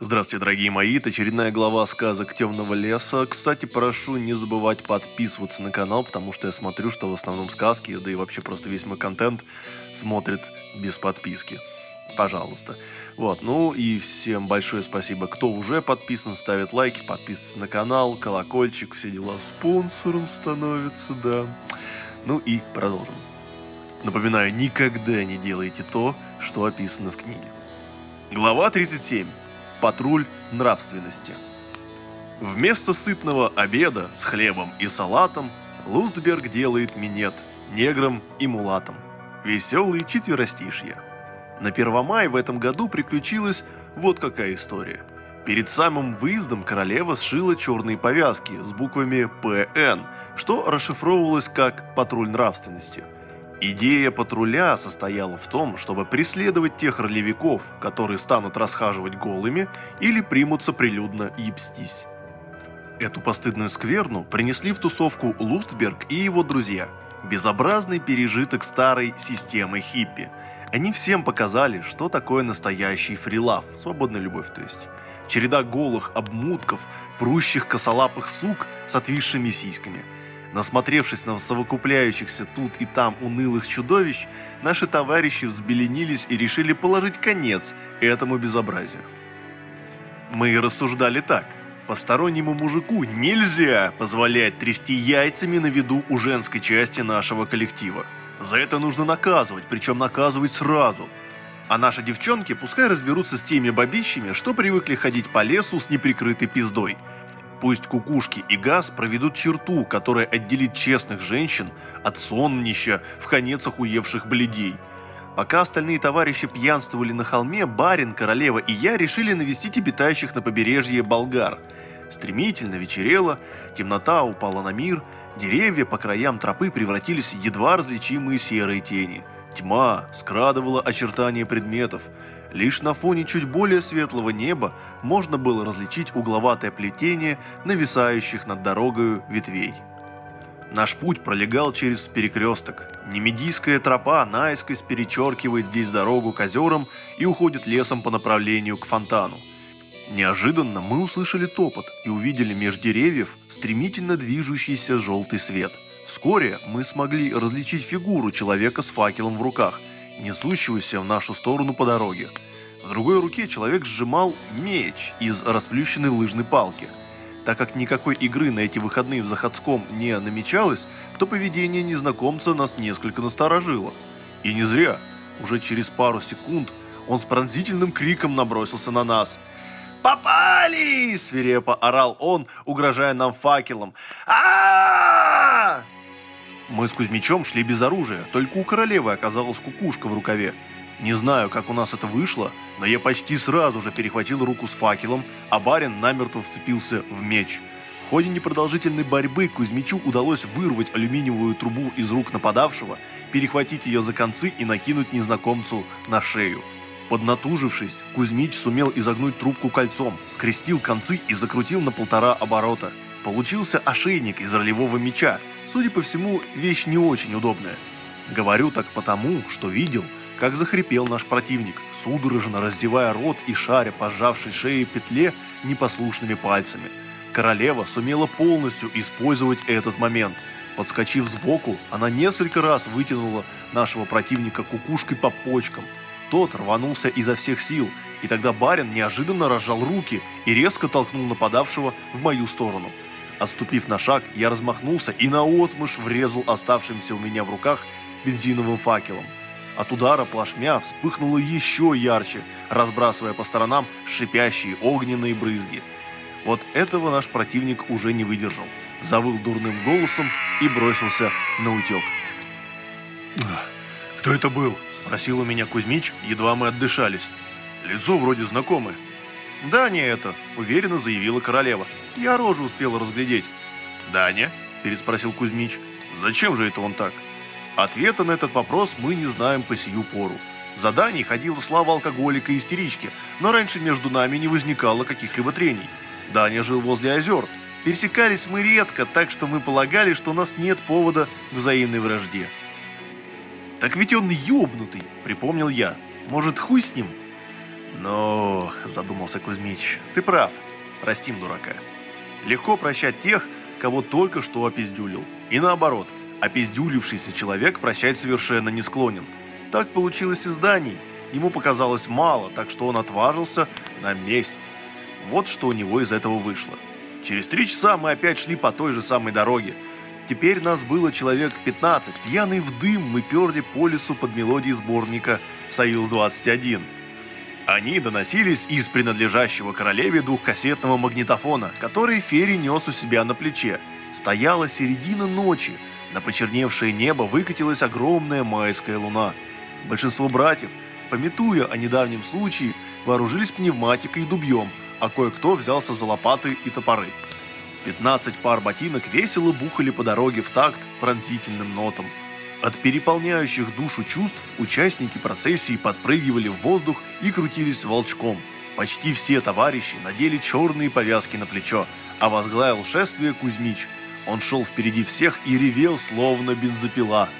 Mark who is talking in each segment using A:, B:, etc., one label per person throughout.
A: Здравствуйте, дорогие мои, это очередная глава сказок Темного леса. Кстати, прошу не забывать подписываться на канал, потому что я смотрю, что в основном сказки, да и вообще просто весь мой контент смотрит без подписки. Пожалуйста. Вот, ну и всем большое спасибо, кто уже подписан, ставит лайки, подписывается на канал, колокольчик, все дела спонсором становится, да. Ну и продолжим. Напоминаю, никогда не делайте то, что описано в книге. Глава 37. Патруль нравственности. Вместо сытного обеда с хлебом и салатом Лустберг делает минет неграм и мулатам. Веселые четверостишья. На Первомай в этом году приключилась вот какая история. Перед самым выездом королева сшила черные повязки с буквами «ПН», что расшифровывалось как «патруль нравственности». Идея патруля состояла в том, чтобы преследовать тех ролевиков, которые станут расхаживать голыми или примутся прилюдно ебстись. Эту постыдную скверну принесли в тусовку Лустберг и его друзья. Безобразный пережиток старой системы хиппи. Они всем показали, что такое настоящий фрилав, свободная любовь то есть. Череда голых обмутков, прущих косолапых сук с отвисшими сиськами – Насмотревшись на совокупляющихся тут и там унылых чудовищ, наши товарищи взбеленились и решили положить конец этому безобразию. Мы рассуждали так. Постороннему мужику нельзя позволять трясти яйцами на виду у женской части нашего коллектива. За это нужно наказывать, причем наказывать сразу. А наши девчонки пускай разберутся с теми бабищами, что привыкли ходить по лесу с неприкрытой пиздой – Пусть кукушки и газ проведут черту, которая отделит честных женщин от соннища в конец охуевших бледей. Пока остальные товарищи пьянствовали на холме, барин, королева и я решили навестить обитающих на побережье болгар. Стремительно вечерело, темнота упала на мир, деревья по краям тропы превратились в едва различимые серые тени. Тьма скрадывала очертания предметов, Лишь на фоне чуть более светлого неба можно было различить угловатое плетение нависающих над дорогою ветвей. Наш путь пролегал через перекресток. Немедийская тропа наискось перечеркивает здесь дорогу к озерам и уходит лесом по направлению к фонтану. Неожиданно мы услышали топот и увидели меж деревьев стремительно движущийся желтый свет. Вскоре мы смогли различить фигуру человека с факелом в руках – несущегося в нашу сторону по дороге. В другой руке человек сжимал меч из расплющенной лыжной палки. Так как никакой игры на эти выходные в Заходском не намечалось, то поведение незнакомца нас несколько насторожило. И не зря. Уже через пару секунд он с пронзительным криком набросился на нас. «Попали!» – свирепо орал он, угрожая нам факелом. а, -а, -а, мы с Кузьмичом шли без оружия, только у королевы оказалась кукушка в рукаве. Не знаю, как у нас это вышло, но я почти сразу же перехватил руку с факелом, а барин намертво вцепился в меч. В ходе непродолжительной борьбы Кузьмичу удалось вырвать алюминиевую трубу из рук нападавшего, перехватить ее за концы и накинуть незнакомцу на шею. Поднатужившись, Кузьмич сумел изогнуть трубку кольцом, скрестил концы и закрутил на полтора оборота. Получился ошейник из ролевого меча, Судя по всему, вещь не очень удобная. Говорю так потому, что видел, как захрипел наш противник, судорожно раздевая рот и шаря по сжавшей шее петле непослушными пальцами. Королева сумела полностью использовать этот момент. Подскочив сбоку, она несколько раз вытянула нашего противника кукушкой по почкам. Тот рванулся изо всех сил, и тогда барин неожиданно разжал руки и резко толкнул нападавшего в мою сторону – Отступив на шаг, я размахнулся и наотмашь врезал оставшимся у меня в руках бензиновым факелом. От удара плашмя вспыхнуло еще ярче, разбрасывая по сторонам шипящие огненные брызги. Вот этого наш противник уже не выдержал. Завыл дурным голосом и бросился на утек. «Кто это был?» – спросил у меня Кузьмич, едва мы отдышались. «Лицо вроде знакомое». «Да, не это», – уверенно заявила королева. «Я рожу успела разглядеть». «Даня?» – переспросил Кузьмич. «Зачем же это он так?» Ответа на этот вопрос мы не знаем по сию пору. За Даней ходила слава алкоголика и истерички, но раньше между нами не возникало каких-либо трений. Даня жил возле озер. Пересекались мы редко, так что мы полагали, что у нас нет повода к взаимной вражде. «Так ведь он ёбнутый», — припомнил я. «Может, хуй с ним?» Но, задумался Кузьмич, ты прав. Простим дурака. Легко прощать тех, кого только что опиздюлил. И наоборот, опиздюлившийся человек прощать совершенно не склонен. Так получилось и с Данией. Ему показалось мало, так что он отважился на месть. Вот что у него из этого вышло. Через три часа мы опять шли по той же самой дороге. Теперь нас было человек 15. Пьяный в дым мы перли по лесу под мелодией сборника «Союз-21». Они доносились из принадлежащего королеве двухкассетного магнитофона, который Ферри нес у себя на плече. Стояла середина ночи. На почерневшее небо выкатилась огромная майская луна. Большинство братьев, пометуя о недавнем случае, вооружились пневматикой и дубьем, а кое-кто взялся за лопаты и топоры. 15 пар ботинок весело бухали по дороге в такт пронзительным нотам. От переполняющих душу чувств участники процессии подпрыгивали в воздух и крутились волчком. Почти все товарищи надели черные повязки на плечо, а возглавил шествие Кузьмич. Он шел впереди всех и ревел, словно бензопила.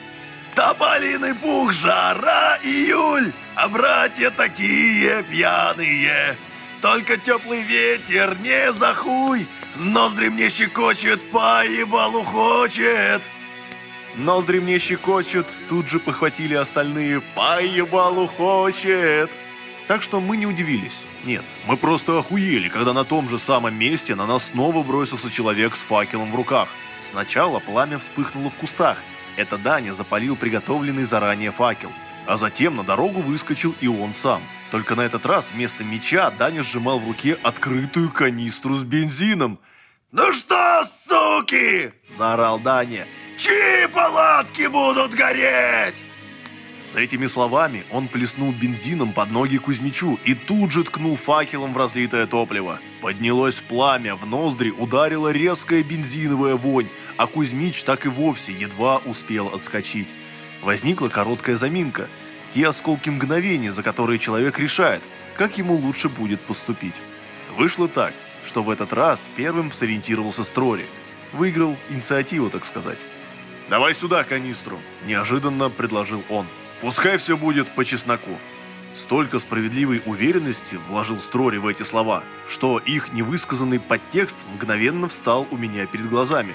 A: «Тополиный пух, жара, июль, а братья такие пьяные! Только теплый ветер не захуй, ноздри мне щекочет, поебалу хочет!» Ноздри мне щекочут, тут же похватили остальные «Поебалу хочет!» Так что мы не удивились. Нет, мы просто охуели, когда на том же самом месте на нас снова бросился человек с факелом в руках. Сначала пламя вспыхнуло в кустах. Это Даня запалил приготовленный заранее факел. А затем на дорогу выскочил и он сам. Только на этот раз вместо меча Даня сжимал в руке открытую канистру с бензином. «Ну что, суки!» – заорал Даня. Чьи палатки будут гореть? С этими словами он плеснул бензином под ноги Кузьмичу и тут же ткнул факелом в разлитое топливо. Поднялось пламя, в ноздри ударила резкая бензиновая вонь, а Кузьмич так и вовсе едва успел отскочить. Возникла короткая заминка, те осколки мгновения, за которые человек решает, как ему лучше будет поступить. Вышло так, что в этот раз первым сориентировался Строри. Выиграл инициативу, так сказать. «Давай сюда канистру», – неожиданно предложил он. «Пускай все будет по чесноку». Столько справедливой уверенности вложил Строри в эти слова, что их невысказанный подтекст мгновенно встал у меня перед глазами.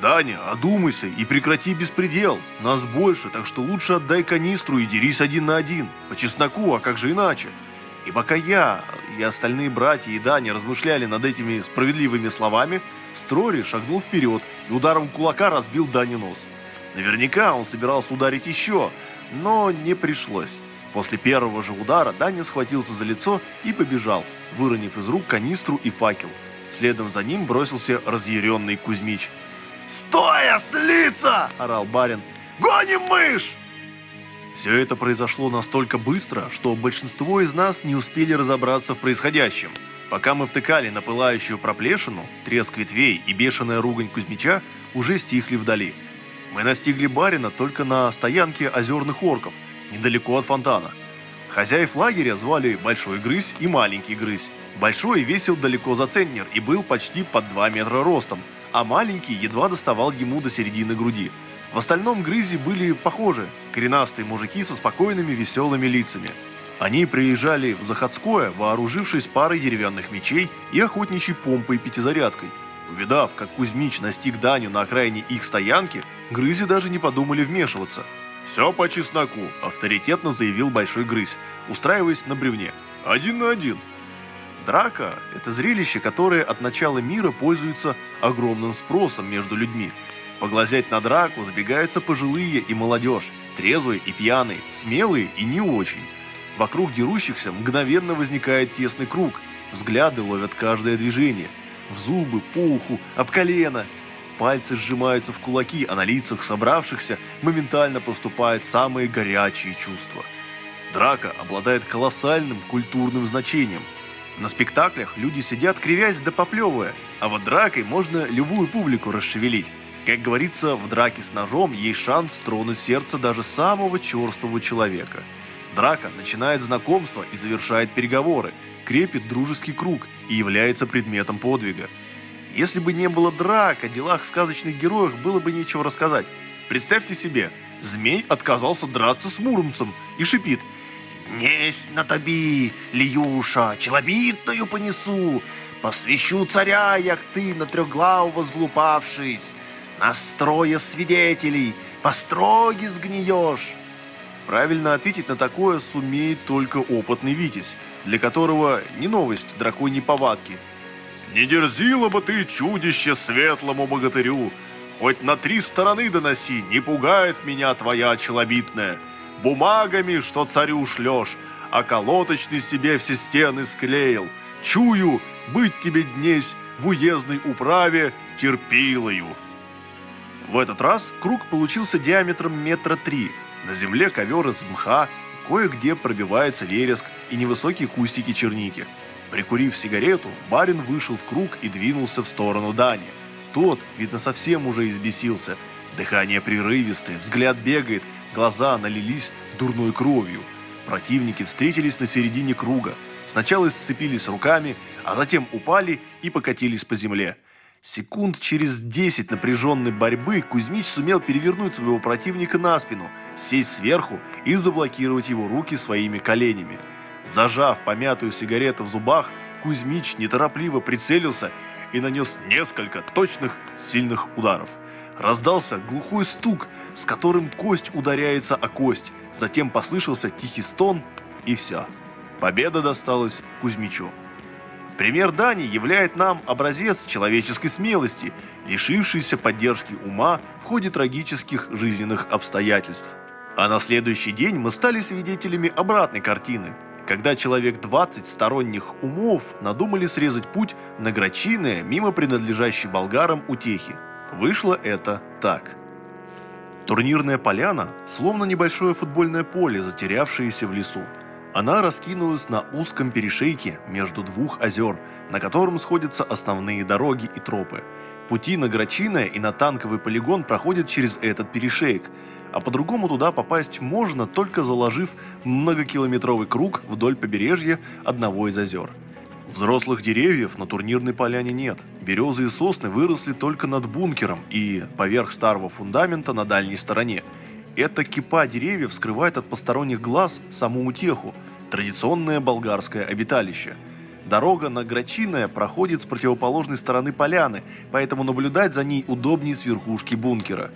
A: «Даня, одумайся и прекрати беспредел. Нас больше, так что лучше отдай канистру и дерись один на один. По чесноку, а как же иначе?» И пока я и остальные братья и Даня размышляли над этими справедливыми словами, Строри шагнул вперед и ударом кулака разбил Дани нос. Наверняка он собирался ударить еще, но не пришлось. После первого же удара Даня схватился за лицо и побежал, выронив из рук канистру и факел. Следом за ним бросился разъяренный Кузьмич. «Стоя, слиться!» – орал барин. «Гоним мышь!» Все это произошло настолько быстро, что большинство из нас не успели разобраться в происходящем. Пока мы втыкали на пылающую проплешину, треск ветвей и бешеная ругань Кузьмича уже стихли вдали. Мы настигли барина только на стоянке озерных орков, недалеко от фонтана. Хозяев лагеря звали Большой Грызь и Маленький Грызь. Большой весил далеко за центнер и был почти под 2 метра ростом, а маленький едва доставал ему до середины груди – в остальном грызи были похожи, коренастые мужики со спокойными веселыми лицами. Они приезжали в Заходское, вооружившись парой деревянных мечей и охотничьей помпой пятизарядкой. Увидав, как Кузьмич настиг Даню на окраине их стоянки, грызи даже не подумали вмешиваться. «Все по чесноку», – авторитетно заявил Большой Грызь, устраиваясь на бревне. «Один на один». Драка – это зрелище, которое от начала мира пользуется огромным спросом между людьми – Поглазеть на драку забегаются пожилые и молодежь, трезвые и пьяные, смелые и не очень. Вокруг дерущихся мгновенно возникает тесный круг, взгляды ловят каждое движение. В зубы, по уху, об колено. Пальцы сжимаются в кулаки, а на лицах собравшихся моментально поступают самые горячие чувства. Драка обладает колоссальным культурным значением. На спектаклях люди сидят кривясь да поплевывая, а вот дракой можно любую публику расшевелить. Как говорится, в драке с ножом есть шанс тронуть сердце даже самого черствого человека. Драка начинает знакомство и завершает переговоры, крепит дружеский круг и является предметом подвига. Если бы не было драк, о делах сказочных героев было бы нечего рассказать. Представьте себе, змей отказался драться с Муромцем и шипит Несть на тоби, Лиюша, челобитную понесу, Посвящу царя, як ты на трехглавого злупавшись, Настроя свидетелей, по строге сгниешь. Правильно ответить на такое сумеет только опытный Витязь, для которого не новость драконьей повадки. «Не дерзила бы ты, чудище, светлому богатырю! Хоть на три стороны доноси, не пугает меня твоя челобитная!» Бумагами, что царю шлешь, а колоточный себе все стены склеил. Чую, быть тебе днесь в уездной управе терпилою. В этот раз круг получился диаметром метра три. На земле ковер из мха, кое-где пробивается вереск и невысокие кустики черники. Прикурив сигарету, барин вышел в круг и двинулся в сторону Дани. Тот, видно, совсем уже избесился. Дыхание прерывистое, взгляд бегает – Глаза налились дурной кровью. Противники встретились на середине круга. Сначала сцепились руками, а затем упали и покатились по земле. Секунд через 10 напряженной борьбы Кузьмич сумел перевернуть своего противника на спину, сесть сверху и заблокировать его руки своими коленями. Зажав помятую сигарету в зубах, Кузьмич неторопливо прицелился и нанес несколько точных сильных ударов. Раздался глухой стук, с которым кость ударяется о кость. Затем послышался тихий стон, и все. Победа досталась Кузьмичу. Пример Дани являет нам образец человеческой смелости, лишившейся поддержки ума в ходе трагических жизненных обстоятельств. А на следующий день мы стали свидетелями обратной картины, когда человек 20 сторонних умов надумали срезать путь на Грачиное мимо принадлежащей болгарам утехи. Вышло это так. Турнирная поляна, словно небольшое футбольное поле, затерявшееся в лесу. Она раскинулась на узком перешейке между двух озер, на котором сходятся основные дороги и тропы. Пути на Грачиное и на танковый полигон проходят через этот перешеек, а по-другому туда попасть можно, только заложив многокилометровый круг вдоль побережья одного из озер. Взрослых деревьев на турнирной поляне нет. Березы и сосны выросли только над бункером и поверх старого фундамента на дальней стороне. Эта кипа деревьев скрывает от посторонних глаз саму утеху, традиционное болгарское обиталище. Дорога на Грачиное проходит с противоположной стороны поляны, поэтому наблюдать за ней удобнее с верхушки бункера,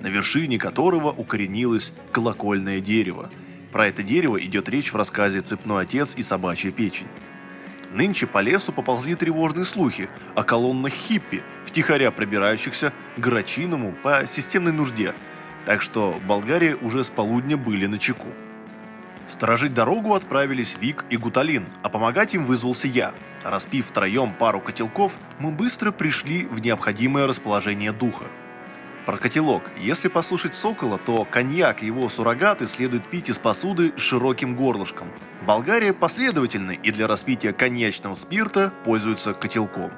A: на вершине которого укоренилось колокольное дерево. Про это дерево идет речь в рассказе «Цепной отец и собачья печень». Нынче по лесу поползли тревожные слухи о колоннах хиппи, втихаря пробирающихся к Грачиному по системной нужде, так что Болгария уже с полудня были на чеку. Сторожить дорогу отправились Вик и Гуталин, а помогать им вызвался я. Распив втроем пару котелков, мы быстро пришли в необходимое расположение духа. Про котелок. Если послушать Сокола, то коньяк и его суррогаты следует пить из посуды с широким горлышком. Болгария последовательна и для распития коньячного спирта пользуется котелком.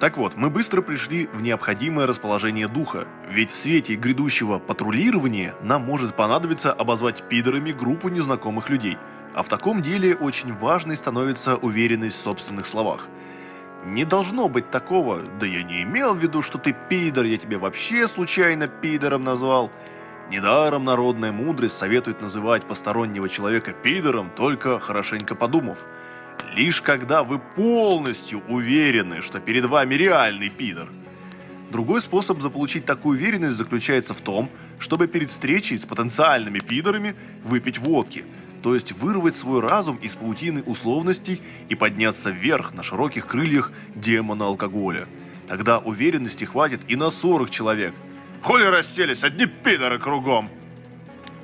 A: Так вот, мы быстро пришли в необходимое расположение духа, ведь в свете грядущего патрулирования нам может понадобиться обозвать пидорами группу незнакомых людей, а в таком деле очень важной становится уверенность в собственных словах – не должно быть такого, да я не имел в виду, что ты пидор, я тебя вообще случайно пидором назвал. Недаром народная мудрость советует называть постороннего человека пидором, только хорошенько подумав. Лишь когда вы полностью уверены, что перед вами реальный пидор. Другой способ заполучить такую уверенность заключается в том, чтобы перед встречей с потенциальными пидорами выпить водки – то есть вырвать свой разум из паутины условностей и подняться вверх на широких крыльях демона алкоголя. Тогда уверенности хватит и на 40 человек. Хули расселись, одни пидоры кругом!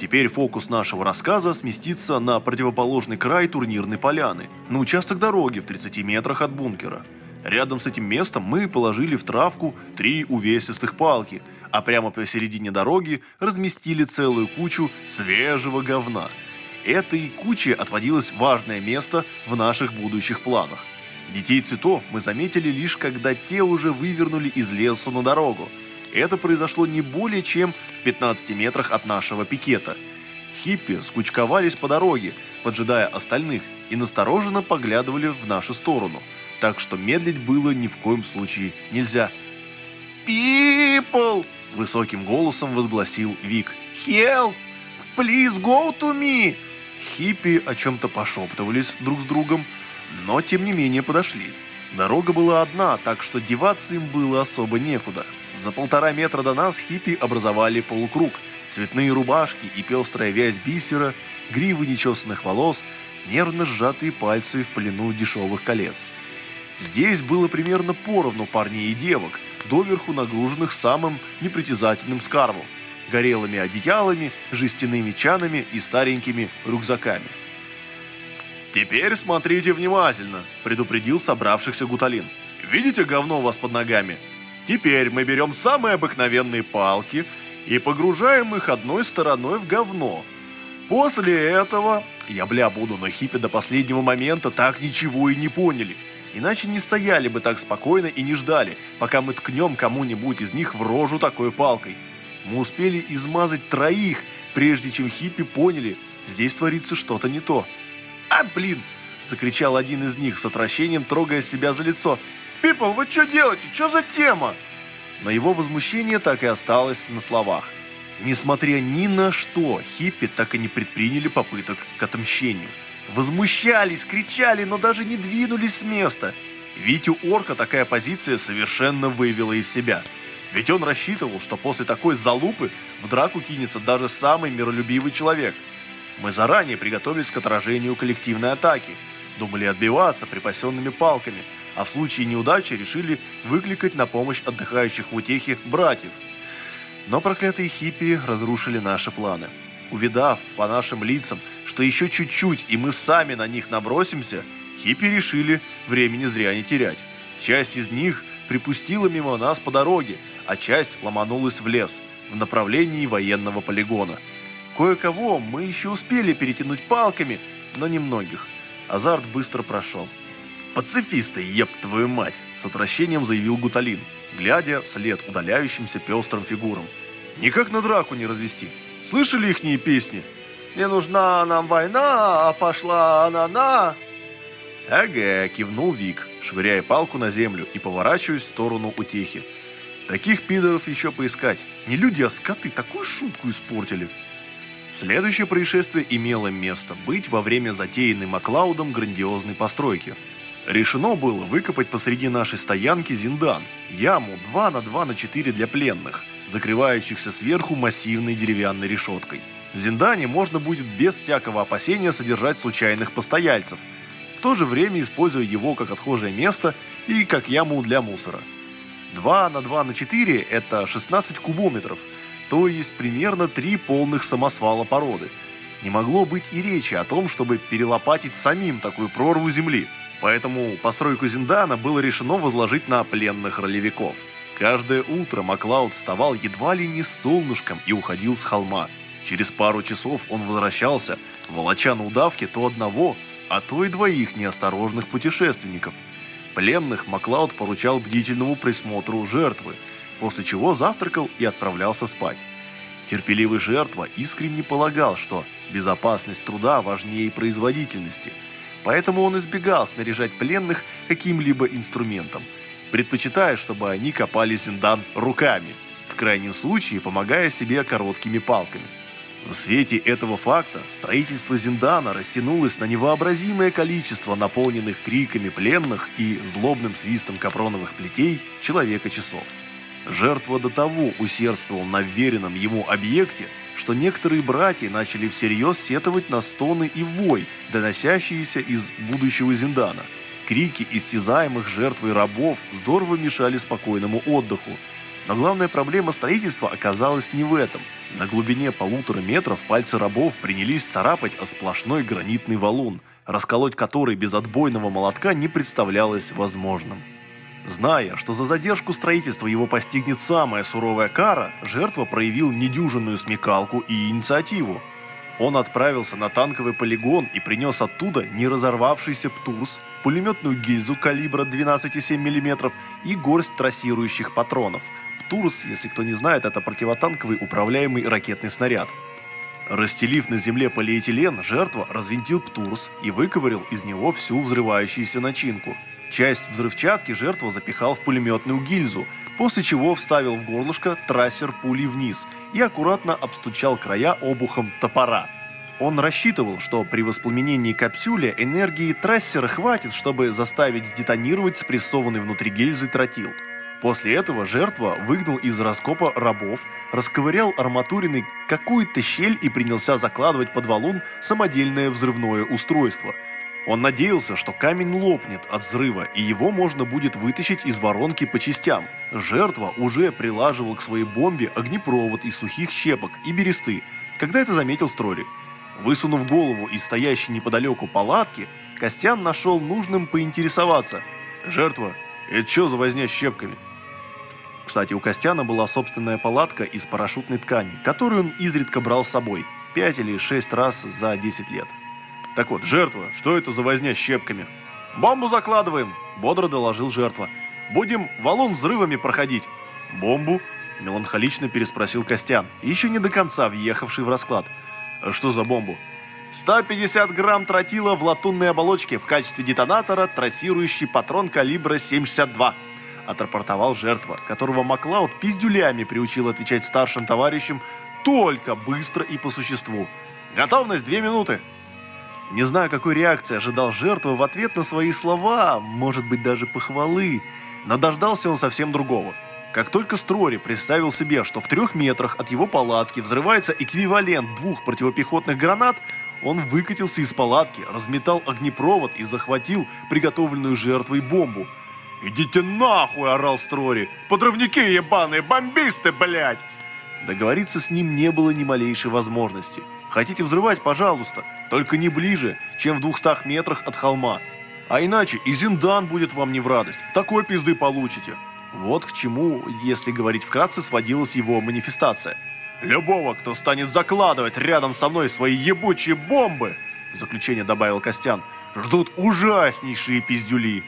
A: Теперь фокус нашего рассказа сместится на противоположный край турнирной поляны, на участок дороги в 30 метрах от бункера. Рядом с этим местом мы положили в травку три увесистых палки, а прямо посередине дороги разместили целую кучу свежего говна – Этой куче отводилось важное место в наших будущих планах. Детей цветов мы заметили лишь когда те уже вывернули из леса на дорогу. Это произошло не более чем в 15 метрах от нашего пикета. Хиппи скучковались по дороге, поджидая остальных, и настороженно поглядывали в нашу сторону. Так что медлить было ни в коем случае нельзя. «People!» – высоким голосом возгласил Вик. «Help! Please go to me!» Хиппи о чем-то пошептывались друг с другом, но тем не менее подошли. Дорога была одна, так что деваться им было особо некуда. За полтора метра до нас хиппи образовали полукруг. Цветные рубашки и пестрая вязь бисера, гривы нечесанных волос, нервно сжатые пальцы в плену дешевых колец. Здесь было примерно поровну парней и девок, доверху нагруженных самым непритязательным скарбом – горелыми одеялами, жестяными чанами и старенькими рюкзаками. «Теперь смотрите внимательно», – предупредил собравшихся Гуталин. «Видите говно у вас под ногами? Теперь мы берем самые обыкновенные палки и погружаем их одной стороной в говно. После этого, я бля буду, но хиппи до последнего момента так ничего и не поняли. Иначе не стояли бы так спокойно и не ждали, пока мы ткнем кому-нибудь из них в рожу такой палкой. Мы успели измазать троих, прежде чем хиппи поняли, здесь творится что-то не то. «А, блин!» – закричал один из них с отвращением, трогая себя за лицо. «Пипл, вы что делаете? Что за тема?» Но его возмущение так и осталось на словах. Несмотря ни на что, хиппи так и не предприняли попыток к отмщению. Возмущались, кричали, но даже не двинулись с места. Витю Орка такая позиция совершенно вывела из себя. Ведь он рассчитывал, что после такой залупы в драку кинется даже самый миролюбивый человек – мы заранее приготовились к отражению коллективной атаки, думали отбиваться припасенными палками, а в случае неудачи решили выкликать на помощь отдыхающих в утехе братьев. Но проклятые хиппи разрушили наши планы. Увидав по нашим лицам, что еще чуть-чуть и мы сами на них набросимся, хиппи решили времени зря не терять. Часть из них припустила мимо нас по дороге, а часть ломанулась в лес в направлении военного полигона – Кое-кого мы еще успели перетянуть палками, но немногих. Азарт быстро прошел. «Пацифисты, еб твою мать!» – с отвращением заявил Гуталин, глядя вслед удаляющимся пестрым фигурам. «Никак на драку не развести. Слышали ихние песни? Не нужна нам война, а пошла она на...» «Ага», – кивнул Вик, швыряя палку на землю и поворачиваясь в сторону утехи. «Таких пидоров еще поискать. Не люди, а скоты такую шутку испортили». Следующее происшествие имело место быть во время затеянной Маклаудом грандиозной постройки. Решено было выкопать посреди нашей стоянки зиндан, яму 2 на 2 на 4 для пленных, закрывающихся сверху массивной деревянной решеткой. В зиндане можно будет без всякого опасения содержать случайных постояльцев, в то же время используя его как отхожее место и как яму для мусора. 2 на 2 на 4 – это 16 кубометров – то есть примерно три полных самосвала породы. Не могло быть и речи о том, чтобы перелопатить самим такую прорву земли. Поэтому постройку Зиндана было решено возложить на пленных ролевиков. Каждое утро Маклауд вставал едва ли не с солнышком и уходил с холма. Через пару часов он возвращался, волоча на удавке то одного, а то и двоих неосторожных путешественников. Пленных Маклауд поручал бдительному присмотру жертвы – после чего завтракал и отправлялся спать. Терпеливый жертва искренне полагал, что безопасность труда важнее производительности, поэтому он избегал снаряжать пленных каким-либо инструментом, предпочитая, чтобы они копали зиндан руками, в крайнем случае помогая себе короткими палками. В свете этого факта строительство Зиндана растянулось на невообразимое количество наполненных криками пленных и злобным свистом капроновых плетей человека-часов. Жертва до того усердствовал на веренном ему объекте, что некоторые братья начали всерьез сетовать на стоны и вой, доносящиеся из будущего Зиндана. Крики истязаемых жертвой рабов здорово мешали спокойному отдыху. Но главная проблема строительства оказалась не в этом. На глубине полутора метров пальцы рабов принялись царапать о сплошной гранитный валун, расколоть который без отбойного молотка не представлялось возможным. Зная, что за задержку строительства его постигнет самая суровая кара, жертва проявил недюжинную смекалку и инициативу. Он отправился на танковый полигон и принес оттуда не разорвавшийся ПТУРС, пулеметную гильзу калибра 12,7 мм и горсть трассирующих патронов. ПТУРС, если кто не знает, это противотанковый управляемый ракетный снаряд. Расстелив на земле полиэтилен, жертва развинтил ПТУРС и выковырил из него всю взрывающуюся начинку – Часть взрывчатки жертва запихал в пулеметную гильзу, после чего вставил в горлышко трассер пули вниз и аккуратно обстучал края обухом топора. Он рассчитывал, что при воспламенении капсюля энергии трассера хватит, чтобы заставить сдетонировать спрессованный внутри гильзы тротил. После этого жертва выгнал из раскопа рабов, расковырял арматуриной какую-то щель и принялся закладывать под валун самодельное взрывное устройство. Он надеялся, что камень лопнет от взрыва, и его можно будет вытащить из воронки по частям. Жертва уже прилаживал к своей бомбе огнепровод из сухих щепок и бересты, когда это заметил Строри. Высунув голову из стоящей неподалеку палатки, Костян нашел нужным поинтересоваться. «Жертва, это что за возня с щепками?» Кстати, у Костяна была собственная палатка из парашютной ткани, которую он изредка брал с собой, 5 или 6 раз за 10 лет. Так вот, жертва, что это за возня с щепками? «Бомбу закладываем!» – бодро доложил жертва. «Будем валун взрывами проходить». «Бомбу?» – меланхолично переспросил Костян, еще не до конца въехавший в расклад. «А что за бомбу?» 150 грамм тротила в латунной оболочке в качестве детонатора трассирующий патрон калибра 7,62 отрапортовал жертва, которого Маклауд пиздюлями приучил отвечать старшим товарищам только быстро и по существу. «Готовность две минуты!» Не знаю, какой реакции ожидал жертва в ответ на свои слова, может быть даже похвалы, но дождался он совсем другого. Как только Строри представил себе, что в трех метрах от его палатки взрывается эквивалент двух противопехотных гранат, он выкатился из палатки, разметал огнепровод и захватил приготовленную жертвой бомбу – «Идите нахуй!» – орал Строри. «Подрывники ебаные, бомбисты, блядь!» Договориться с ним не было ни малейшей возможности. Хотите взрывать, пожалуйста, только не ближе, чем в двухстах метрах от холма. А иначе и Зиндан будет вам не в радость. Такой пизды получите. Вот к чему, если говорить вкратце, сводилась его манифестация. «Любого, кто станет закладывать рядом со мной свои ебучие бомбы!» В заключение добавил Костян. «Ждут ужаснейшие пиздюли!»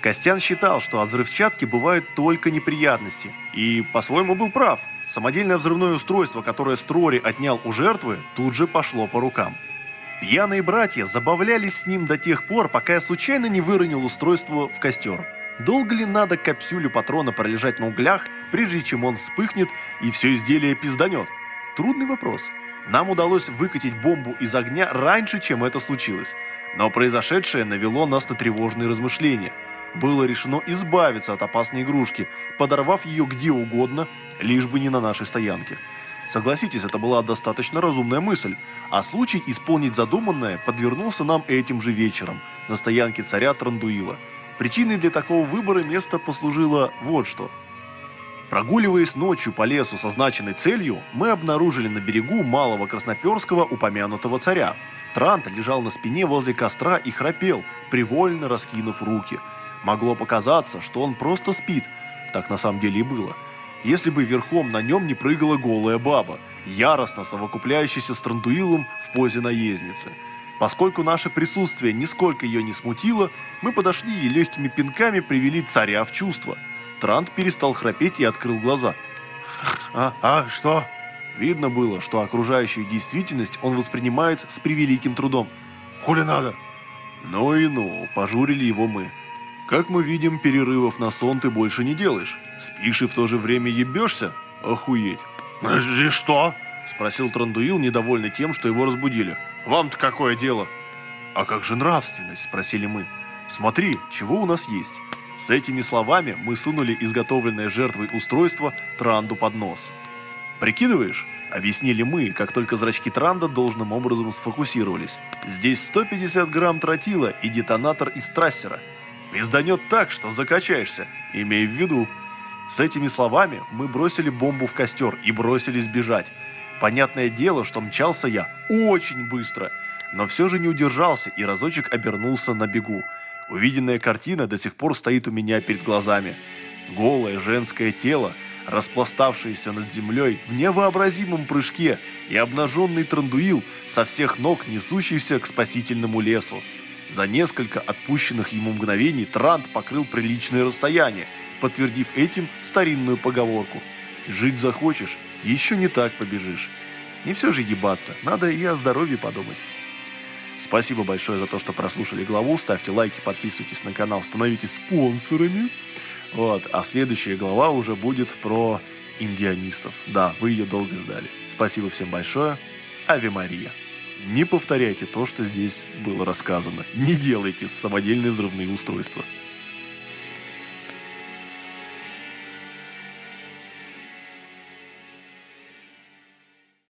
A: Костян считал, что от взрывчатки бывают только неприятности. И, по-своему, был прав. Самодельное взрывное устройство, которое Строри отнял у жертвы, тут же пошло по рукам. Пьяные братья забавлялись с ним до тех пор, пока я случайно не выронил устройство в костер. Долго ли надо капсюлю патрона пролежать на углях, прежде чем он вспыхнет и все изделие пизданет? Трудный вопрос. Нам удалось выкатить бомбу из огня раньше, чем это случилось. Но произошедшее навело нас на тревожные размышления – было решено избавиться от опасной игрушки, подорвав ее где угодно, лишь бы не на нашей стоянке. Согласитесь, это была достаточно разумная мысль, а случай исполнить задуманное подвернулся нам этим же вечером на стоянке царя Трандуила. Причиной для такого выбора места послужило вот что. Прогуливаясь ночью по лесу со значенной целью, мы обнаружили на берегу малого красноперского упомянутого царя. Трант лежал на спине возле костра и храпел, привольно раскинув руки – Могло показаться, что он просто спит, так на самом деле и было. Если бы верхом на нем не прыгала голая баба, яростно совокупляющаяся с Трандуилом в позе наездницы. Поскольку наше присутствие нисколько ее не смутило, мы подошли и легкими пинками привели царя в чувство. Трант перестал храпеть и открыл глаза. «А, а, что?» Видно было, что окружающую действительность он воспринимает с превеликим трудом. «Хули надо?» «Ну и ну», пожурили его мы. Как мы видим, перерывов на сон ты больше не делаешь. Спишь и в то же время ебешься? Охуеть.
B: «И что?»
A: – спросил Трандуил, недовольный тем, что его разбудили. «Вам-то какое дело?» «А как же нравственность?» – спросили мы. «Смотри, чего у нас есть». С этими словами мы сунули изготовленное жертвой устройство Транду под нос. «Прикидываешь?» – объяснили мы, как только зрачки Транда должным образом сфокусировались. «Здесь 150 грамм тротила и детонатор из трассера – Пизданет так, что закачаешься, имей в виду. С этими словами мы бросили бомбу в костер и бросились бежать. Понятное дело, что мчался я очень быстро, но все же не удержался и разочек обернулся на бегу. Увиденная картина до сих пор стоит у меня перед глазами. Голое женское тело, распластавшееся над землей в невообразимом прыжке и обнаженный трандуил со всех ног, несущийся к спасительному лесу. За несколько отпущенных ему мгновений Трант покрыл приличное расстояние, подтвердив этим старинную поговорку «Жить захочешь, еще не так побежишь». Не все же ебаться, надо и о здоровье подумать. Спасибо большое за то, что прослушали главу. Ставьте лайки, подписывайтесь на канал, становитесь спонсорами. Вот. А следующая глава уже будет про индианистов. Да, вы ее долго ждали. Спасибо всем большое. Ави Мария. Не повторяйте то, что здесь было рассказано. Не делайте самодельные взрывные устройства.